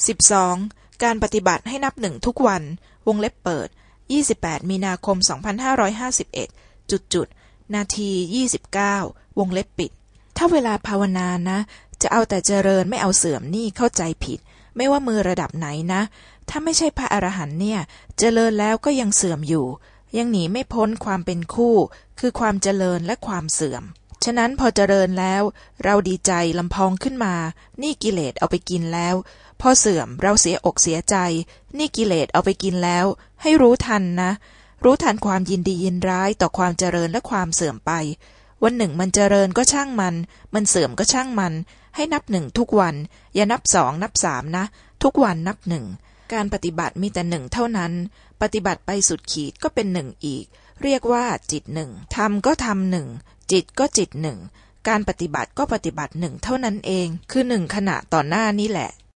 12. การปฏิบัติให้นับหนึ่งทุกวัน วงเล็บเปิด28มีนาคม2551จุดจุดนาที29วงเล็บปิด ถ้าเวลาภาวนานะ จะเอาแต่เจริญไม่เอาเสื่อมนี่เข้าใจผิด ไม่ว่ามือระดับไหนนะ ถ้าไม่ใช่พระอรหันต์เนี่ย เจริญแล้วก็ยังเสื่อมอยู่ ยังหนีไม่พ้นความเป็นคู่ คือความเจริญและความเสื่อม ฉะนั้นพอเจริญแล้ว เราดีใจลำพองขึ้นมา นี่กิเลสเอาไปกินแล้ว พอเสื่อมเราเสียอกเสียใจ นี่กิเลสเอาไปกินแล้ว ให้รู้ทันนะ รู้ทันความยินดียินร้ายต่อความเจริญและความเสื่อมไป วันหนึ่งมันเจริญก็ช่างมัน มันเสื่อมก็ช่างมัน ให้นับหนึ่งทุกวัน อย่านับสองนับสามนะ ทุกวันนับหนึ่งการปฏิบัติมีแต่หนึ่งเท่านั้น ปฏิบัติไปสุดขีดก็เป็นหนึ่งอีก เรียกว่าจิตหนึ่งทำก็ทำหนึ่ง จิตก็จิตหนึ่ง การปฏิบัติก็ปฏิบัติหนึ่งเท่านั้นเอง คือหนึ่งขณะต่อหน้านี่แหละ